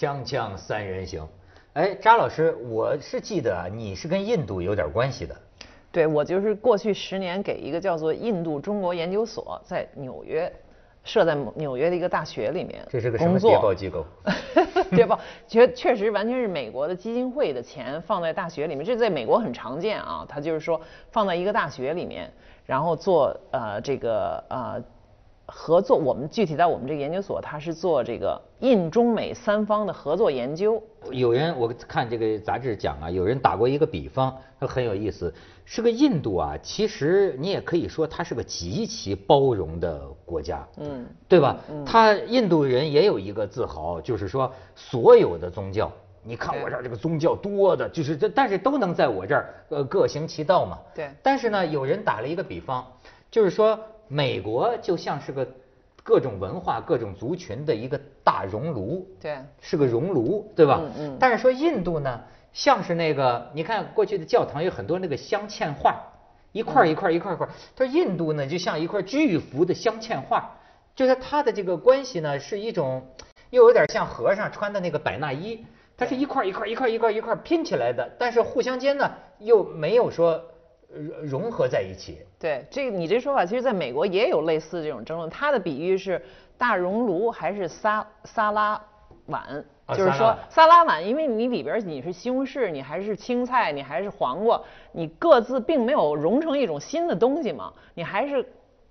锵锵三人行，哎，扎老师，我是记得啊，你是跟印度有点关系的。对，我就是过去十年给一个叫做印度中国研究所，在纽约，设在纽约的一个大学里面这是个什么谍报机构？谍报确确实完全是美国的基金会的钱放在大学里面，这在美国很常见啊。他就是说放在一个大学里面，然后做呃这个呃合作。我们具体在我们这个研究所，它是做这个印中美三方的合作研究。有人我看这个杂志讲啊，有人打过一个比方，他很有意思，是个印度啊，其实你也可以说它是个极其包容的国家，嗯，对吧？他印度人也有一个自豪，就是说所有的宗教，你看我这儿这个宗教多的，就是这，但是都能在我这儿呃各行其道嘛。对但是呢，有人打了一个比方，就是说美国就像是个各种文化、各种族群的一个大熔炉。对是个熔炉，对吧？嗯嗯但是说印度呢，像是那个，你看过去的教堂有很多那个镶嵌画，一块儿一块儿一块儿一块儿。他说印度呢，就像一块巨幅的镶嵌画，就是它的这个关系呢，是一种又有点像和尚穿的那个百纳衣，它是一块儿一块儿一块儿一块儿一块儿拼起来的，但是互相间呢又没有说呃融合在一起。对，这个你这说法，其实在美国也有类似这种争论。他的比喻是大熔炉还是沙沙拉碗，就是说啊沙拉碗因为你里边儿你是西红柿，你还是青菜，你还是黄瓜，你各自并没有融成一种新的东西嘛，你还是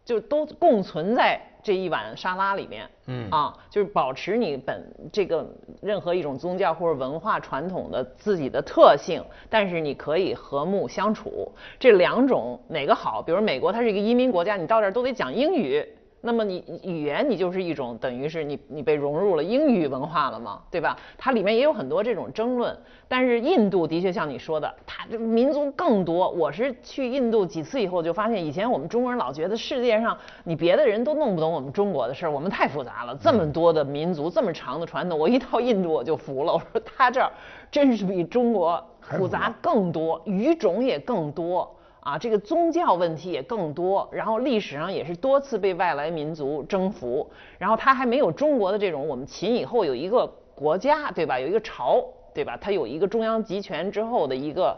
就都共存在这一碗沙拉里面。嗯啊，就是保持你本这个任何一种宗教或者文化传统的自己的特性，但是你可以和睦相处。这两种哪个好？比如美国，它是一个移民国家，你到这儿都得讲英语。那么你语言你就是一种等于是你你被融入了英语文化了嘛，对吧？它里面也有很多这种争论。但是印度的确像你说的，它这民族更多。我是去印度几次以后就发现，以前我们中国人老觉得世界上你别的人都弄不懂我们中国的事儿，我们太复杂了，这么多的民族，这么长的传统。我一到印度我就服了，我说他这儿真是比中国复杂更多，语种也更多。啊，这个宗教问题也更多，然后历史上也是多次被外来民族征服，然后它还没有中国的这种，我们秦以后有一个国家，对吧？有一个朝，对吧？它有一个中央集权之后的一个，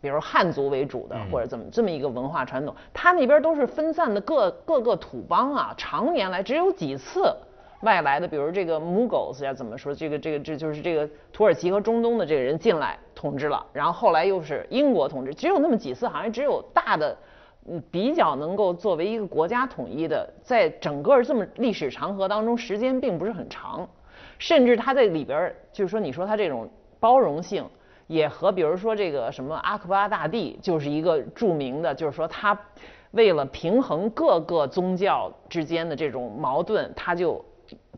比如汉族为主的或者怎么这么一个文化传统，它那边都是分散的各各个土邦啊，常年来只有几次。外来的，比如这个 Mughals 要怎么说？这个这个这就是这个土耳其和中东的这个人进来统治了，然后后来又是英国统治，只有那么几次，好像只有大的，嗯，比较能够作为一个国家统一的，在整个这么历史长河当中，时间并不是很长，甚至它在里边，就是说你说它这种包容性。也和比如说这个什么阿克巴大帝就是一个著名的，就是说他为了平衡各个宗教之间的这种矛盾，他就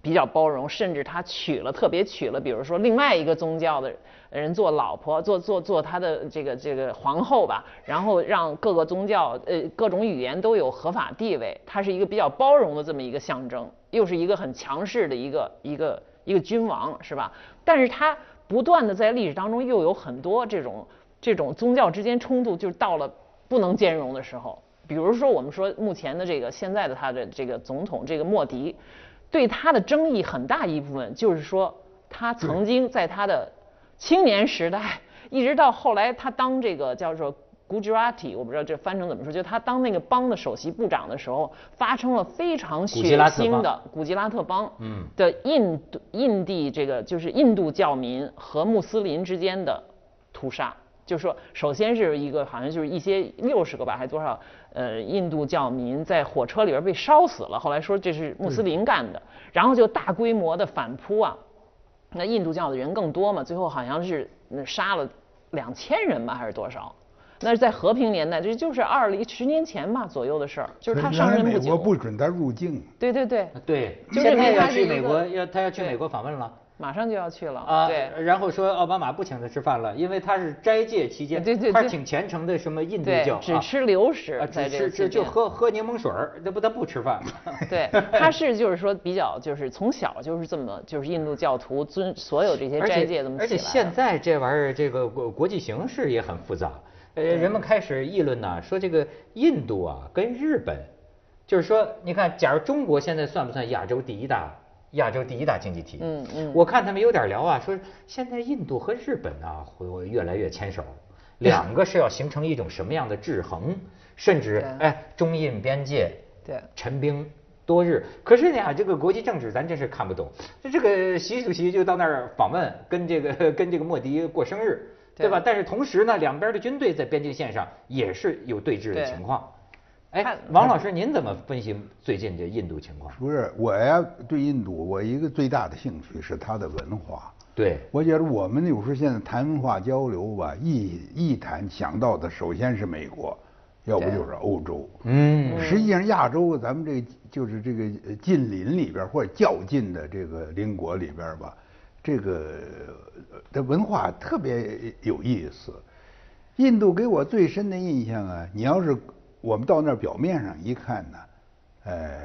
比较包容，甚至他娶了特别娶了，比如说另外一个宗教的人做老婆，做做做他的这个这个皇后吧，然后让各个宗教呃各种语言都有合法地位，他是一个比较包容的这么一个象征，又是一个很强势的一个一个一个君王，是吧？但是他不断的在历史当中又有很多这种这种宗教之间冲突，就是到了不能兼容的时候。比如说，我们说目前的这个现在的他的这个总统这个莫迪，对他的争议很大一部分就是说，他曾经在他的青年时代，一直到后来他当这个叫做 Gujarati，我不知道这翻成怎么说，就他当那个邦的首席部长的时候，发生了非常血腥的古吉拉特邦嗯。的印度印地这个就是印度教民和穆斯林之间的屠杀。就是说，首先是一个好像就是一些六十个吧，还多少呃印度教民在火车里边被烧死了，后来说这是穆斯林干的，然后就大规模的反扑啊，那印度教的人更多嘛，最后好像是嗯杀了两千人吧，还是多少？那是在和平年代，这就是二零十年前吧左右的事儿，就是他上任不久。国不准他入境，对对对，对，就是一个去美国，要他要去美国访问了。马上就要去了。啊，对。然后说奥巴马不请他吃饭了，因为他是斋戒期间，对对对他是挺虔诚的什么印度对教，，只啊。吃流食只吃就就喝喝柠檬水儿，那不他不吃饭。吗？对，他是就是说比较就是从小就是这么就是印度教徒尊所有这些斋戒这么而且现在这玩意儿，这个国国际形势也很复杂，呃，人们开始议论呢，说这个印度啊跟日本，就是说，你看，假如中国现在算不算亚洲第一大亚洲第一大经济体。嗯嗯我看他们有点聊啊，说现在印度和日本啊会越来越牵手，两个是要形成一种什么样的制衡，甚至哎中印边界对陈兵多日。可是呢，这个国际政治咱真是看不懂。这这个习主席就到那儿访问，跟这个 跟这个莫迪过生日，对吧？对但是同时呢，两边的军队在边境线上也是有对峙的情况。哎，王老师，您怎么分析最近这印度情况？不是我呀，对印度我一个最大的兴趣是它的文化。对，我觉得我们有时候现在谈文化交流吧，一一谈想到的首先是美国，要不就是欧洲。嗯实际上亚洲咱们这个就是这个呃近邻里边或者较近的这个邻国里边吧，这个呃的文化特别有意思。印度给我最深的印象啊，你要是我们到那儿表面上一看呢，呃，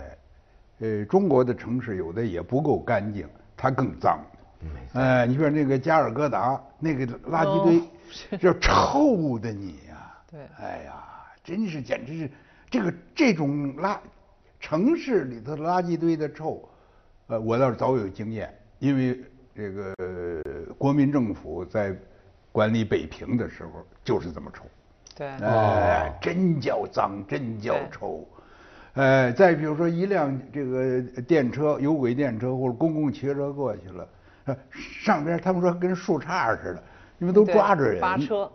呃，中国的城市有的也不够干净，它更脏。哎，你说那个加尔各答那个垃圾堆，这臭的你呀、对哎呀，真是简直是这个这种垃城市里头垃圾堆的臭，呃，我倒是早有经验，因为这个呃国民政府在管理北平的时候就是这么臭。对哎，真叫脏，真叫对臭。呃，再比如说一辆这个电车、有轨电车或者公共汽车过去了，呃上边他们说跟树杈似的，你们都抓着人。扒车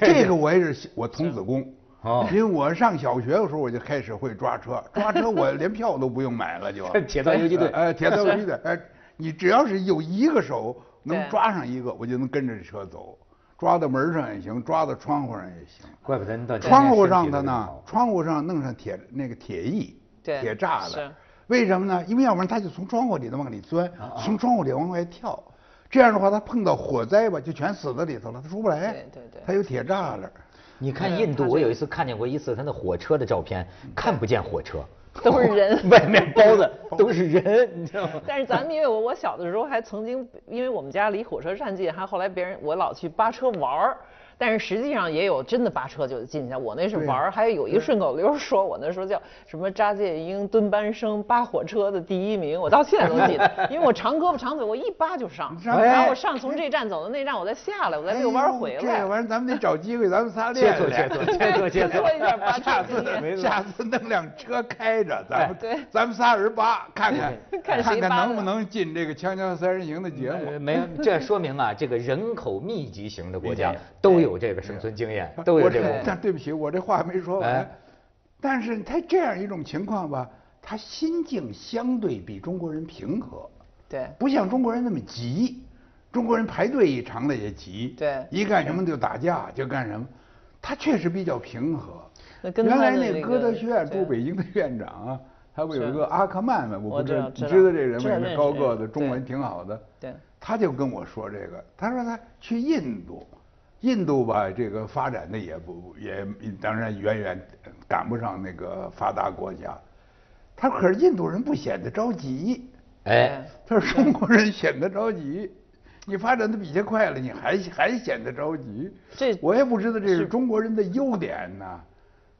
这个我也是我童子功。哦因为我上小学的时候我就开始会抓车，抓车我连票都不用买了就。铁道游击队哎，铁道游击队，哎，你只要是有一个手能抓上一个，我就能跟着这车走，抓到门上也行，抓到窗户上也行。怪不得你到窗户上的呢窗户上弄上铁那个铁艺，对铁栅是栏。为什么呢？因为要不然他就从窗户里头往里钻，啊从窗户里往外跳。这样的话，他碰到火灾吧，就全死在里头了，他出不来。对对对他有铁栅栏。你看印度，我有一次看见过一次他那火车的照片，看不见火车，都是人 外面包的 都是人，你知道吗？但是咱们因为我我小的时候还曾经，因为我们家离火车站近，还后来别人我老去扒车玩儿。但是实际上也有真的扒车就进去，我那是玩儿，还有一个顺口溜说，我那时候叫什么扎介英蹲班生扒火车的第一名，我到现在都记得，因为我长胳膊长腿，我一扒就上，上然后我上从这站走到那站，我再下来，我再遛弯儿回来。这玩意儿咱们得找机会，咱们仨切磋练练。切磋切磋切磋说一下扒下次。下次弄辆车开着，咱们对咱们仨人扒，看看 看看能不能进这个《锵锵三人行》的节目呃。没有，这说明啊，这个人口密集型的国家 都有这个生存经验，都有这个。但对不起，我这话没说完。哎但是他这样一种情况吧，他心境相对比中国人平和，对不像中国人那么急。中国人排队一长了也急，对一干什么就打架就干什么，他确实比较平和。那跟原来那那歌德学院对驻北京的院长啊，他不有一个阿克曼吗？我我不知道，知道你知道这人吗？高个子，中文挺好的。对他就跟我说这个，他说他去印度，印度吧，这个发展的也不也当然远远赶不上那个发达国家。他可是印度人不显得着急，哎，他说中国人显得着急。你发展的比他快了，你还还显得着急。这我也不知道这是中国人的优点呢，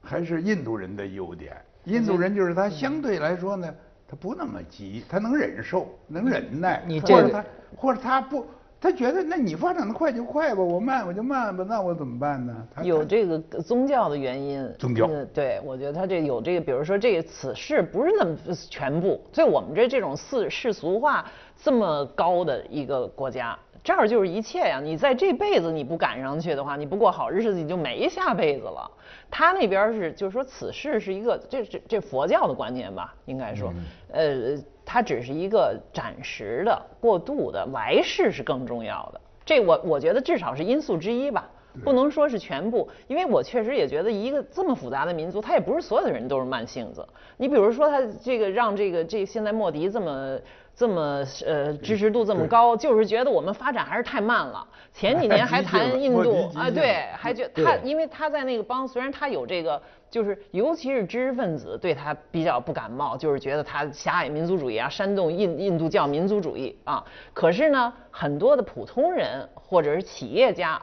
还是印度人的优点。印度人就是他相对来说呢，他不那么急，他能忍受，能忍耐，你这个或者他或者他不，他觉得那你发展的快就快吧，我慢我就慢吧，那我怎么办呢？有这个宗教的原因。宗教嗯对，我觉得他这有这个，比如说这个此事不是那么全部，所以我们这这种世世俗化这么高的一个国家，这儿就是一切呀。你在这辈子你不赶上去的话，你不过好日子，你就没下辈子了。他那边是就是说此事是一个这这这佛教的观念吧，应该说，呃，它只是一个暂时的、过渡的，来世是更重要的。这我我觉得至少是因素之一吧。不能说是全部，因为我确实也觉得一个这么复杂的民族，他也不是所有的人都是慢性子。你比如说他这个让这个这现在莫迪这么这么呃支持度这么高，就是觉得我们发展还是太慢了。前几年 还谈印度啊，对，还觉他因为他在那个邦，虽然他有这个，就是尤其是知识分子对他比较不感冒，就是觉得他狭隘民族主义啊，煽动印印度教民族主义啊。可是呢，很多的普通人或者是企业家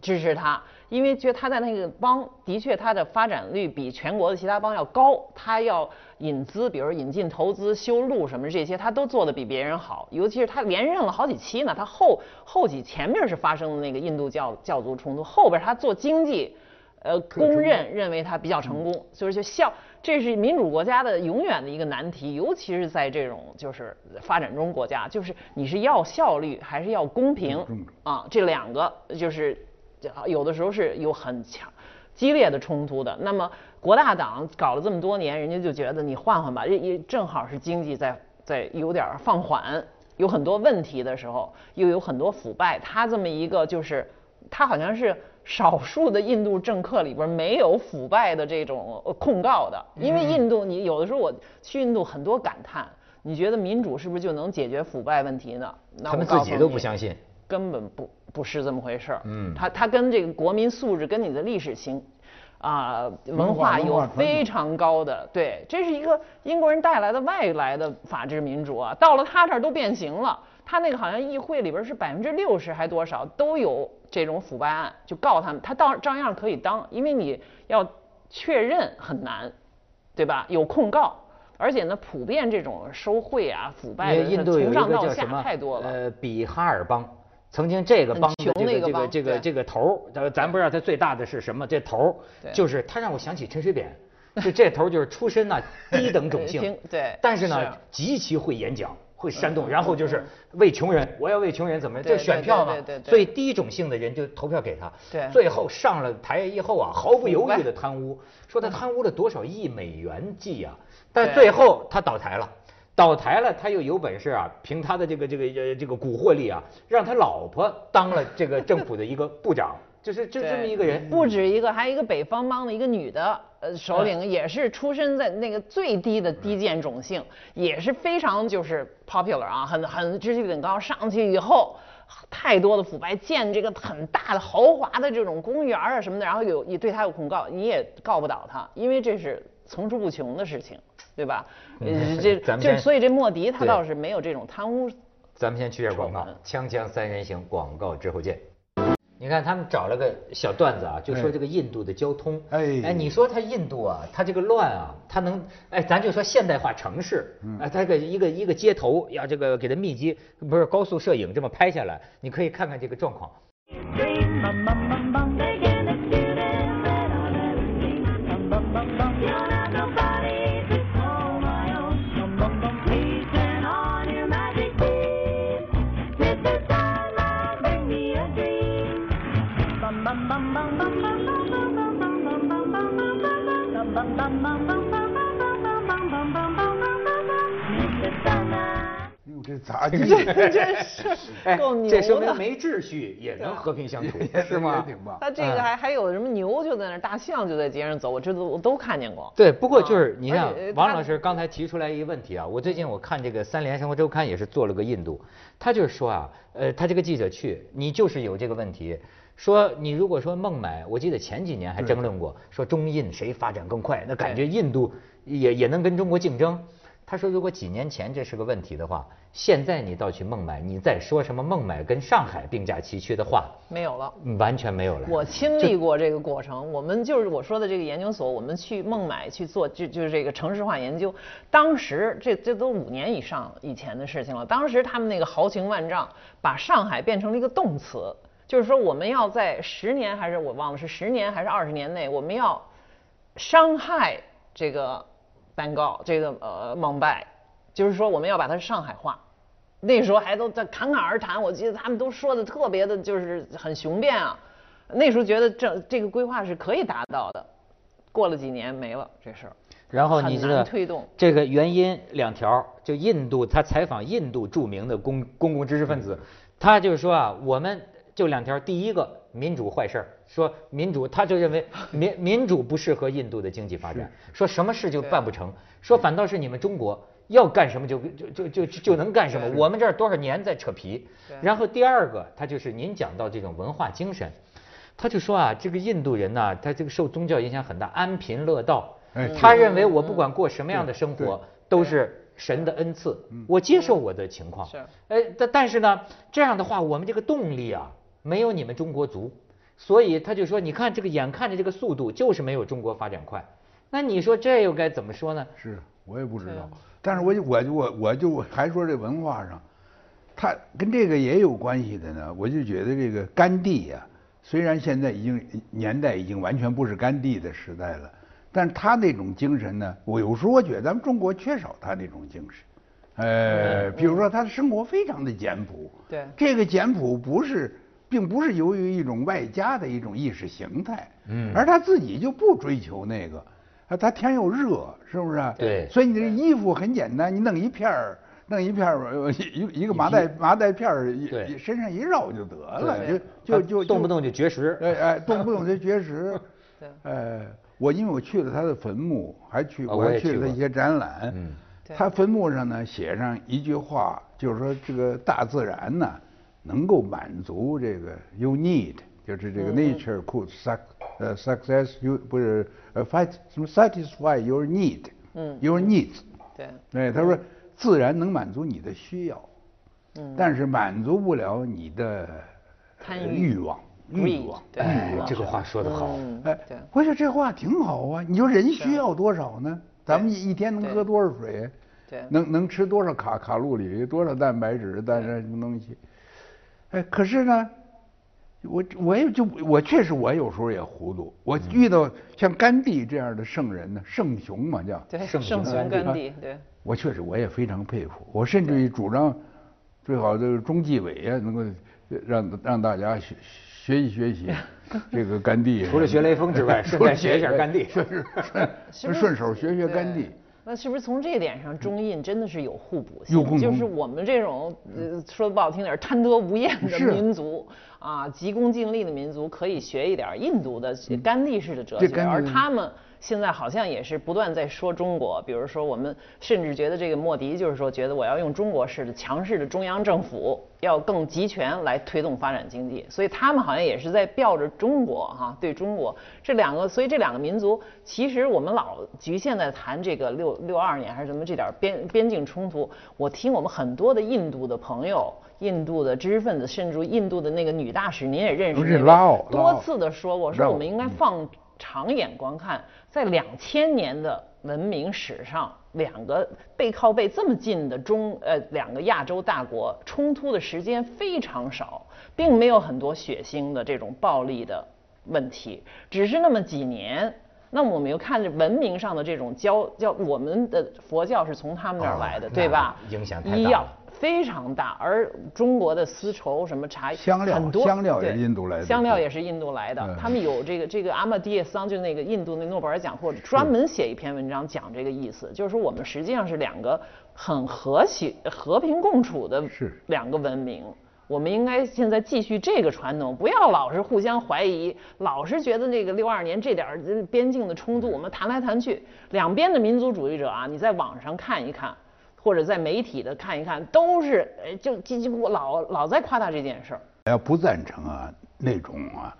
支持他，因为觉得他在那个邦的确他的发展率比全国的其他邦要高，他要引资，比如引进投资、修路什么这些，他都做得比别人好。尤其是他连任了好几期呢，他后后几前面是发生的那个印度教教族冲突，后边他做经济。呃，公认认为他比较成功，所以就效，这是民主国家的永远的一个难题，尤其是在这种就是发展中国家，就是你是要效率还是要公平啊？这两个就是有的时候是有很强激烈的冲突的。那么国大党搞了这么多年，人家就觉得你换换吧，也也正好是经济在在有点放缓，有很多问题的时候，又有很多腐败，他这么一个就是他好像是。少数的印度政客里边没有腐败的这种控告的，因为印度你有的时候我去印度很多感叹，你觉得民主是不是就能解决腐败问题呢？他们自己都不相信，根本不不是这么回事儿。嗯，他他跟这个国民素质跟你的历史形啊文化有非常高的对，这是一个英国人带来的外来的法治民主啊，到了他这儿都变形了。他那个好像议会里边是百分之六十还多少都有这种腐败案，就告他们，他当照样可以当，因为你要确认很难，对吧？有控告，而且呢，普遍这种收贿啊、腐败的从上到下太多了。呃，比哈尔邦，曾经这个帮的这个这个这个这个头，咱咱不知道他最大的是什么，这头就是他让我想起陈水扁，就这头就是出身呢低等种 姓，对，但是呢极其会演讲。会煽动，然后就是为穷人，我要为穷人怎么？这选票嘛，所以低种姓的人就投票给他。对，最后上了台以后啊，毫不犹豫的贪污，说他贪污了多少亿美元计啊！但最后他倒台了，倒台了，他又有本事啊，凭他的这个这个呃这个蛊惑力啊，让他老婆当了这个政府的一个部长。就是就这么一个人，不止一个，还有一个北方邦的一个女的，呃，首领也是出身在那个最低的低贱种姓，也是非常就是 popular 啊，很很知识很高。上去以后，太多的腐败，建这个很大的豪华的这种公园啊什么的，然后有你对他有控告，你也告不倒他，因为这是层出不穷的事情，对吧？呃，这就所以这莫迪他倒是没有这种贪污。咱们先去点广告，锵锵三人行广告之后见。你看他们找了个小段子啊，就说这个印度的交通，哎，哎，你说他印度啊，他这个乱啊，他能，哎，咱就说现代化城市，哎，他个一个一个街头要这个给他密集，不是高速摄影这么拍下来，你可以看看这个状况。这咋这真是够牛的！这说明没秩序也能和平相处，是吗？挺棒。他这个还还有什么牛就在那，大象就在街上走，我这都我都看见过。对，不过就是你看，王老师刚才提出来一个问题啊，我最近我看这个《三联生活周刊》也是做了个印度，他就是说啊，呃，他这个记者去，你就是有这个问题，说你如果说孟买，我记得前几年还争论过，说中印谁发展更快，那感觉印度也也能跟中国竞争。他说：“如果几年前这是个问题的话，现在你倒去孟买，你再说什么孟买跟上海并驾齐驱的话，没有了，完全没有了。我亲历过这个过程，我们就是我说的这个研究所，我们去孟买去做，就就是这个城市化研究。当时这这都五年以上以前的事情了。当时他们那个豪情万丈，把上海变成了一个动词，就是说我们要在十年还是我忘了是十年还是二十年内，我们要伤害这个。” Bengal 这个呃孟拜，就是说我们要把它上海化，那时候还都在侃侃而谈，我记得他们都说的特别的，就是很雄辩啊。那时候觉得这这个规划是可以达到的，过了几年没了这事儿。然后你知道推动这个原因两条，就印度他采访印度著名的公公共知识分子，他就是说啊，我们就两条，第一个。民主坏事儿，说民主，他就认为 民民主不适合印度的经济发展，说什么事就办不成，说反倒是你们中国要干什么就就就就就能干什么，我们这儿多少年在扯皮。然后第二个，他就是您讲到这种文化精神，他就说啊，这个印度人呢，他这个受宗教影响很大，安贫乐道，他认为我不管过什么样的生活都是神的恩赐，我接受我的情况。是，哎，但但是呢，这样的话，我们这个动力啊。没有你们中国足，所以他就说，你看这个眼看着这个速度就是没有中国发展快，那你说这又该怎么说呢？是我也不知道，但是我就我就我我就还说这文化上，它跟这个也有关系的呢。我就觉得这个甘地呀、虽然现在已经年代已经完全不是甘地的时代了，但是他那种精神呢，我有时候我觉得咱们中国缺少他那种精神。呃，比如说他的生活非常的简朴，对这个简朴不是，并不是由于一种外加的一种意识形态，嗯而他自己就不追求那个，啊，他天又热，是不是啊？对所以你这衣服很简单，你弄一片儿，弄一片儿，呃一一个麻袋麻袋片儿，身上一绕就得了，就就就动不动就绝食。哎哎，动不动就绝食。对呃，我因为我去了他的坟墓，还去我还去了他一些展览。嗯他坟墓上呢写上一句话，就是说这个大自然呢能够满足这个 you need，就是这个 nature could suc 呃 success you 不是呃 fight 什么 satisfy your need，嗯 your needs。对，对，他说自然能满足你的需要，嗯但是满足不了你的欲欲望，欲望。对欲望这个话说得好。嗯哎对，我说这话挺好啊！你说人需要多少呢？咱们一一天能喝多少水？对能能吃多少卡卡路里？多少蛋白质？蛋什么东西？哎，可是呢，我我也就我确实我有时候也糊涂。我遇到像甘地这样的圣人呢，圣雄嘛叫，对，圣圣雄雄甘甘地，对，我确实我也非常佩服。我甚至于主张，最好这个中纪委啊，能够让让大家学学习学习 这个甘地。除了学雷锋之外 顺便学一下甘地 顺顺顺是顺手学学甘地对。那是不是从这一点上，中印真的是有互补性？有共同就是我们这种呃说的不好听点儿，贪得无厌的民族啊，急功近利的民族，可以学一点儿印度的甘地式的哲学，而他们。现在好像也是不断在说中国，比如说我们甚至觉得这个莫迪就是说，觉得我要用中国式的强势的中央政府，要更集权来推动发展经济，所以他们好像也是在吊着中国哈、对中国。这两个，所以这两个民族，其实我们老局限在谈这个六六二年还是什么这点儿边边境冲突，我听我们很多的印度的朋友。印度的知识分子，甚至于印度的那个女大使，您也认识多次的说过，说我们应该放长眼观看，在两千年的文明史上，两个背靠背这么近的中呃两个亚洲大国冲突的时间非常少，并没有很多血腥的这种暴力的问题，只是那么几年。那么我们又看着文明上的这种教教，我们的佛教是从他们那儿来的，哦对吧？那影响太大医药了非常大，而中国的丝绸什么茶香料很多香料也是对印度来的香料也是印度来的。嗯他们有这个这个阿玛蒂耶桑，就那个印度那诺贝尔奖获者，专门写一篇文章讲这个意思，就是说我们实际上是两个很和谐、和平共处的两个文明。我们应该现在继续这个传统，不要老是互相怀疑，老是觉得那个六二年这点边境的冲突，我们谈来谈去，两边的民族主义者啊，你在网上看一看，或者在媒体的看一看，都是呃就就就我老老在夸大这件事儿。要不赞成啊那种啊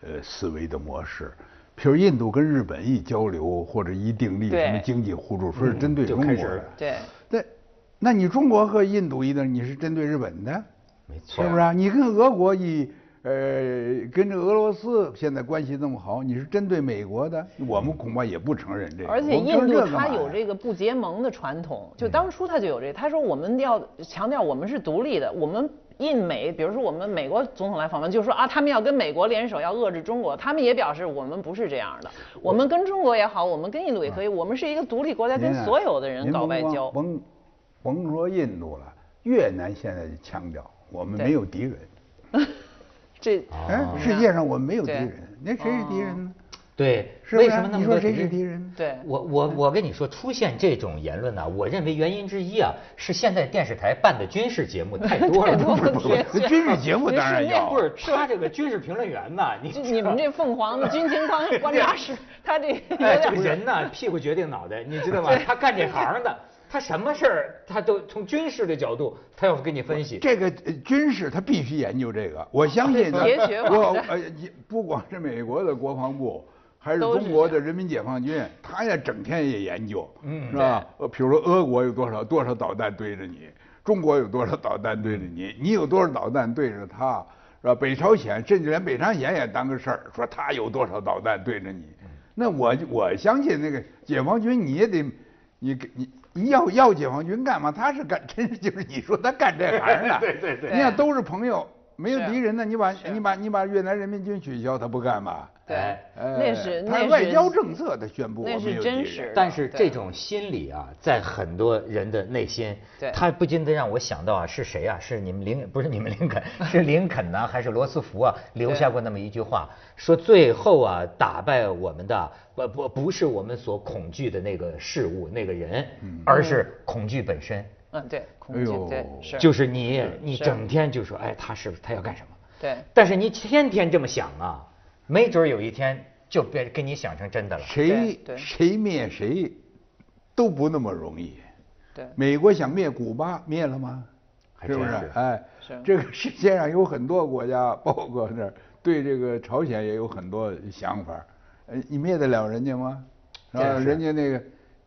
呃思维的模式，譬如印度跟日本一交流或者一订立什么经济互助，说是针对中国的对，那那你中国和印度一定你是针对日本的，没错。是不是啊？你跟俄国一呃跟这俄罗斯现在关系这么好，你是针对美国的，我们恐怕也不承认这个。而且印度它有这个不结盟的传统，就当初它就有这个。他说我们要强调我们是独立的，我们印美，比如说我们美国总统来访问，就说啊，他们要跟美国联手要遏制中国，他们也表示我们不是这样的，我们跟中国也好，我们跟印度也可以，我们是一个独立国家，跟所有的人搞外交。甭甭说印度了，越南现在就强调我们没有敌人。这哎哦，世界上我们没有敌人，那谁是敌人呢？对，是为什么那你说谁么多敌人是敌人？对我我我跟你说，出现这种言论呢、我认为原因之一啊，是现在电视台办的军事节目太多了。太多了不是不是军事节目当然要不是他这个军事评论员呐，你你们这凤凰的军情观观察室，他这有哎，这个人呢，屁股决定脑袋，你知道吗？他干这行的，他什么事儿他都从军事的角度，他要给你分析。这个呃军事他必须研究这个，我相信呢铁血网站我呃不光是美国的国防部，还是中国的人民解放军，他也整天也研究，嗯是吧？呃，比如说俄国有多少多少导弹对着你，中国有多少导弹对着你，你有多少导弹对着他，是是吧？北朝鲜甚至连北朝鲜也当个事儿，说他有多少导弹对着你。那我我相信那个解放军你也得，你你你要要解放军干嘛？他是干，真是就是你说他干这行的。对对对你要都是朋友，没有敌人呢，你把你把你把越南人民军取消，他不干嘛？对哎，那是那是外交政策的宣布那是真实但是这种心理啊，在很多人的内心，对他不禁的让我想到啊，是谁啊？是你们林不是你们林肯，是林肯呢，还是罗斯福啊？留下过那么一句话，说最后啊，打败我们的不不不是我们所恐惧的那个事物那个人，而是恐惧本身。嗯对，恐惧对是就是你你整天就说，哎，他是他要干什么？对但是你天天这么想啊，没准儿有一天就变跟你想成真的了。谁谁灭谁都不那么容易。对美国想灭古巴，灭了吗？是不是？哎，是这个世界上有很多国家，包括那儿对这个朝鲜也有很多想法。呃，你灭得了人家吗？是吧？人家那个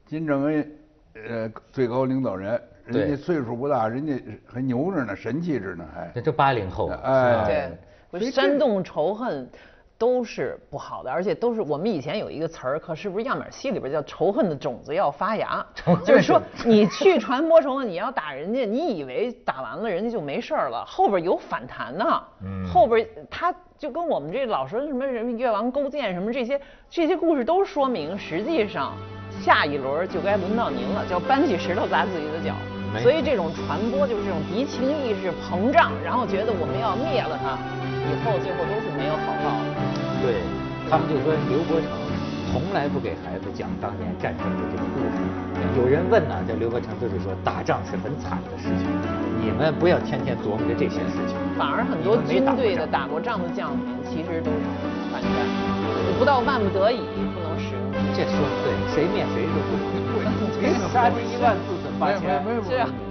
金正恩，呃，最高领导人，人家岁数不大，人家还牛着呢，神气着呢，还。这都八零后，哎对，煽动仇恨都是不好的，而且都是我们以前有一个词儿，可是不是样板戏里边叫仇恨的种子要发芽，就是说你去传播仇恨，你要打人家，你以为打完了人家就没事儿了，后边有反弹呢，嗯。后边他就跟我们这老说什么什么越王勾践什么这些这些故事都说明，实际上下一轮就该轮到您了，叫搬起石头砸自己的脚。所以这种传播就是这种敌情意识膨胀，然后觉得我们要灭了他，以后最后都是没有好报的。对，他们就说刘伯承从来不给孩子讲当年战争的这个故事。有人问呢，这刘伯承就是说打仗是很惨的事情，你们不要天天琢磨着这些事情。反而很多军队的打过仗的将领，其实都是反战，不到万不得已不能使用。这说的对，谁灭谁都不容易。没杀敌一万，自损八千。没有没有没有是啊没有